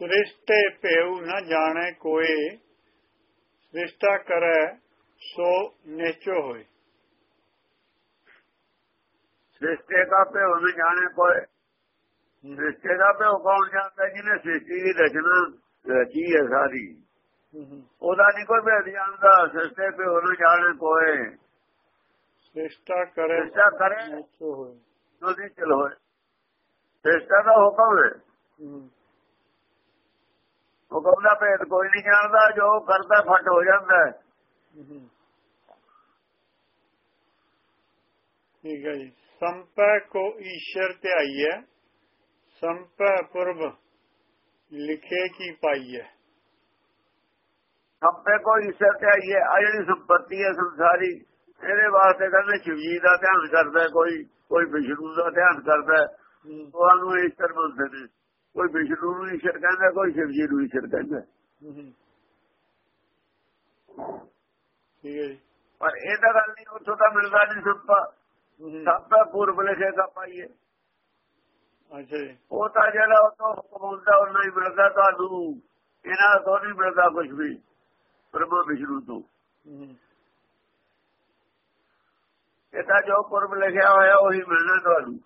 ਸ੍ਰਿਸ਼ਟੇ ਭੇਉ ਨ ਜਾਣੈ ਕੋਏ ਸ੍ਰਿਸ਼ਟਾ ਕਰੈ ਸੋ ਨਿਚੋ ਹੋਏ। ਸ੍ਰਿਸ਼ਟੀ ਦਾ ਭਿਓ ਨੂੰ ਜਾਣੇ ਕੋਈ ਸ੍ਰਿਸ਼ਟੀ ਦਾ ਭਿਓ ਕੌਣ ਜਾਣਦਾ ਜਿਹਨੇ ਸ੍ਰਿਸ਼ਟੀ ਦੀ ਰਚਨਾ ਰਚੀ ਹੈ ਸਾਰੀ? ਉਹਦਾ ਨਹੀਂ ਕੋਈ ਭੇਦ ਜਾਣਦਾ ਸ੍ਰਿਸ਼ਟੀ ਭਿਓ ਨੂੰ ਜਾਣੇ ਕੋਈ ਸ੍ਰਿਸ਼ਟਾ ਕਰੈ ਸ੍ਰਿਸ਼ਟਾ ਕਰੇ ਨਿਚੋ ਹੋਏ। ਤੁਸੀਂ ਚਲ ਸ੍ਰਿਸ਼ਟਾ ਦਾ ਹੁਕਮ ਹੈ। ਹੁਕਮ ਦਾ ਭੇਦ ਕੋਈ ਨਹੀਂ ਜਾਣਦਾ ਜੋ ਕਰਦਾ ਫਟ ਹੋ ਜਾਂਦਾ ਹੈ। ਠੀਕ ਹੈ ਜੀ। ਸੰਪੈ ਕੋ ਈਸ਼ਰ ਧਿਆਈਐ ਸੰਪੈ ਪੁਰਬ ਲਿਖੇ ਕੀ ਪਾਈਐ? ਸੰਪੇ ਕੋਈ ਈਸ਼ਰ ਤੇ ਆਈਏ ਆ ਜਿਹੜੀ ਸੰਪਤੀ ਹੈ ਸੰਸਾਰੀ ਇਹਦੇ ਵਾਸਤੇ ਕਹਿੰਦੇ ਸ਼ਿਵਜੀ ਦਾ ਧਿਆਨ ਕਰਦਾ ਹੈ ਕੋਈ ਕੋਈ ਵਿਸ਼ਨੂੰ ਦਾ ਧਿਆਨ ਕਰਦਾ ਹੈ। ਤੁਹਾਨੂੰ ਈਸ਼ਰ ਮੰਨਦੇ ਨੇ। ਕੋਈ ਵਿਸ਼ਨੂੰ ਨੂੰ ਈਸ਼ਰ ਕਹਿੰਦਾ ਕੋਈ ਸ਼ਿਵਜੀ ਨੂੰ ਈਸ਼ਰ ਕਹਿੰਦਾ। ਠੀਕ ਹੈ ਜੀ। ਪਰ ਇਹ ਤਾਂ ਗੱਲ ਨਹੀਂ ਉੱਥੋਂ ਤਾਂ ਮਿਲਦਾ ਨਹੀਂ ਸੰਪਾ ਸੰਪਾ ਪੂਰਬ ਲਿਖੇ ਦਾ ਪਾਈਏ। ਅੱਛਾ ਜੀ। ਉਹ ਤਾਂ ਜਿਹੜਾ ਉਹ ਹੁਕਮ ਹੁੰਦਾ ਉਹਨਾਂ ਹੀ ਮਿਲਦਾ ਤੁਹਾਨੂੰ। ਇਹਨਾਂ ਤੋਂ ਨਹੀਂ ਮਿਲਦਾ ਕੁਝ ਵੀ ਪ੍ਰਭੂ ਵਿਸ਼ਨੂੰ ਤੋਂ। ਇਹ ਤਾਂ ਜੋ ਪੁਰਬ ਲਿਖਿਆ ਹੋਇਆ ਉਹੀ ਮਿਲਣਾ ਤੁਹਾਨੂੰ।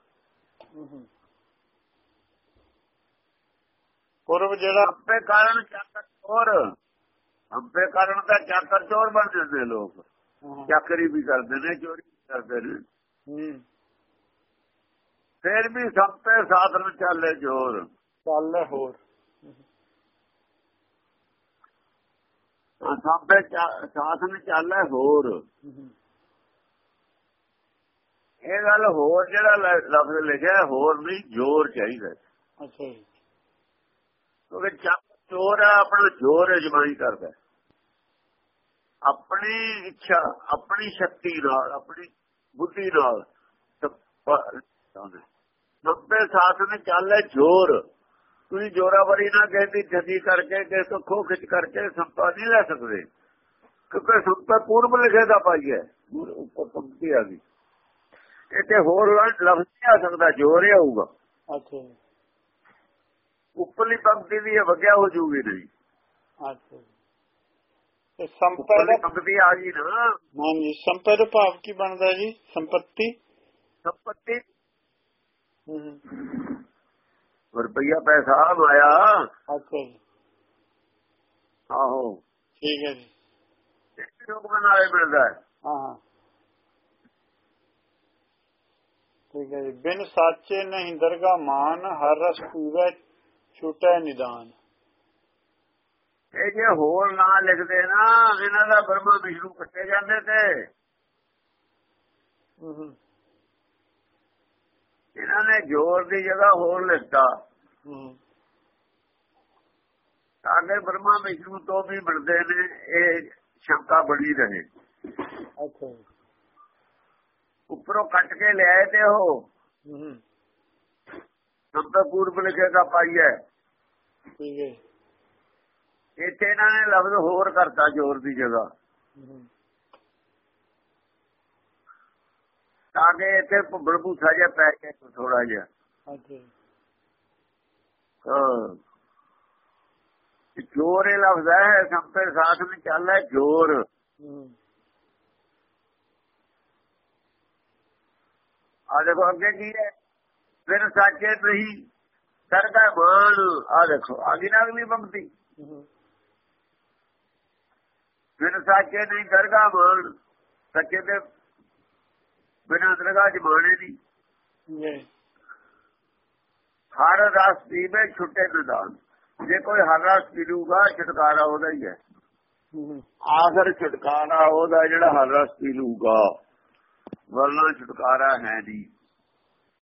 ਪੁਰਬ ਜਿਹੜਾ ਆਪੇ ਕਾਰਨ ਚੱਕਰ ਚੋਰ। ਆਪੇ ਕਾਰਨ ਦਾ ਚੱਕਰ ਚੋਰ ਬਣ ਜਾਂਦੇ ਲੋਕ। ਚੱਕਰੀ ਵੀ ਕਰਦੇ ਨੇ ਚੋਰੀ ਵੀ ਕਰਦੇ ਨੇ। ਫੇਰ ਵੀ ਸੰਪੇ ਸਾਧਨ ਚੱਲੇ ਜੋਰ ਚੱਲ ਹੋਰ। ਸੰਪੇ ਸਾਧਨ ਚੱਲੇ ਹੋਰ। ਇਹ ਗੱਲ ਹੋਰ ਜਿਹੜਾ ਲਫ਼ਜ਼ ਲਿਖਿਆ ਹੋਰ ਨਹੀਂ ਜ਼ੋਰ ਚਾਹੀਦਾ। ਅੱਛਾ ਜੀ। ਕਿਉਂਕਿ ਚੱਕ ਚੋਰ ਆਪਣਾ ਜ਼ੋਰ ਅਜਮਾਈ ਕਰਦਾ ਆਪਣੀ ਇੱਛਾ, ਆਪਣੀ ਸ਼ਕਤੀ ਨਾਲ, ਆਪਣੀ ਬੁੱਧੀ ਨਾਲ ਨੱਬੇ ਸਾਥ ਨੇ ਚੱਲੇ ਜ਼ੋਰ। ਤੁਸੀਂ ਜੋਰਾਵਰੀ ਨਾ ਕਹਿੰਦੀ ਜਦੀ ਕਰਕੇ, ਕਿਸ ਤੋਂ ਖੋ ਖਿੱਚ ਕਰਕੇ ਸੰਪਾ ਨਹੀਂ ਲੈ ਸਕਦੇ। ਕਿਉਂਕਿ ਸੰਪਾ ਪੂਰਬ ਲਿਖੇ ਦਾ ਪਾਈ ਹੈ। ਉੱਪਰ ਪੰਕਤੀ ਆ ਗਈ। ਇੱਥੇ ਹੋਰ ਲਫ਼ਜ਼ ਨਹੀਂ ਆ ਸਕਦਾ, ਜ਼ੋਰ ਹੀ ਆਊਗਾ। ਅੱਛਾ ਉੱਪਰਲੀ ਪੰਕਤੀ ਦੀ ਇਹ ਵਗਿਆ ਹੋ ਜੂਗੀ ਨਹੀਂ ਅੱਛਾ ਤੇ ਸੰਪੈ ਉੱਪਰਲੀ ਦਾ ਪੰਕਤੀ ਆ ਗਈ ਨਾ। ਹਾਂਜੀ ਸੰਪੈ ਦਾ ਭਾਵ ਕੀ ਬਣਦਾ ਜੀ? ਸੰਪਤੀ? ਸੰਪਤੀ। ਹੂੰ ਰੁਪਈਆ ਪੈਸਾ ਮਾਇਆ ਅੱਛਾ ਜੀ। ਆਹੋ। ਠੀਕ ਹੈ ਜੀ। ਇੱਕ ਲੋਕ ਨਾਲੇ ਮਿਲਦਾ ਹਾਂ। ਹਾਂ ਠੀਕ ਹੈ ਜੀ। ਬਿਨ ਸਾਚੇ ਨਹੀਂ ਦਰਗਾ ਮਾਨ ਹਰ ਰਸ ਪੀਵੇ ਛੁਟੈ ਨਿਦਾਨ। ਇਹ ਜੇ ਹੋਰ ਨਾ ਲਿਖਦੇ ਨਾ ਇਹਨਾਂ ਦਾ ਬਰਮਾ ਵਿਸ਼ਨੂੰ ਕੱਟੇ ਜਾਂਦੇ ਤੇ। ਇਹਨਾਂ ਨੇ ਜੋਰ ਦੀ ਜਗ੍ਹਾ ਹੋਰ ਲਿਖਤਾ। ਕਿ ਬਰਮਾ ਵਿਸ਼ਨੂੰ ਤੋਂ ਵੀ ਮਿਲਦੇ ਨੇ ਇਹ ਸ਼ੰਕਾ ਬਣੀ ਰਹੇ। ਅੱਛਾ ਉੱਪਰੋਂ ਕੱਟ ਕੇ ਲਿਆਏ ਤੇ ਉਹ। ਹੂੰ ਸੰਤ ਪੂਰਬ ਲਿਖੇ ਦਾ ਪਾਈਏ ਠੀਕ ਹੈ ਇੱਥੇ ਇਹਨਾਂ ਨੇ ਲਫ਼ਜ਼ ਹੋਰ ਕਰਤਾ ਜੋਰ ਦੀ ਜਗ੍ਹਾ। ਤਾਂ ਕਿ ਇੱਥੇ ਭੁੱਬੜ ਭੂਸਾ ਜਿਹਾ ਪੈ ਕੇ ਥੋੜਾ ਜਿਹਾ। ਹਾਂ। ਜੋਰ ਇਹ ਲਫ਼ਜ਼ ਹੈ ਸੰਪੇ ਸਾਥ ਵਿੱਚ ਚੱਲਦਾ ਜੋਰ। ਆ ਦੇਖੋ ਅੱਗੇ ਕੀ ਹੈ। ਫਿਰ ਸਾਚੇ ਨਹੀਂ ਸਰਦਾ ਮਾਨ ਆ ਦੇਖੋ ਆਗੀ ਨਾ ਅਗਲੀ ਹੂੰ। ਫਿਰ ਸਾਚੇ ਨਹੀਂ ਦਰਗਾ ਮਾਨ ਸੱਚੇ ਤੇ ਬਿਨਾਂ ਦਰਗਾ ਚ ਮਾਣੇ ਨਹੀਂ। ਹਰ ਰਸ ਪੀਵੇ ਛੁੱਟੇ ਨਿਦਾਨ ਜੇ ਕੋਈ ਹਰ ਰਸ ਪੀਲੂਗਾ ਛੁਟਕਾਰਾ ਉਹਦਾ ਹੀ ਹੈ। ਹੂੰ। ਆਖਰ ਛੁਟਕਾਰਾ ਉਹਦਾ ਜਿਹੜਾ ਹਰ ਰਸ ਪੀਲੂਗਾ ਵਰਨਾ ਛੁਟਕਾਰਾ ਹੈ ਨਹੀਂ।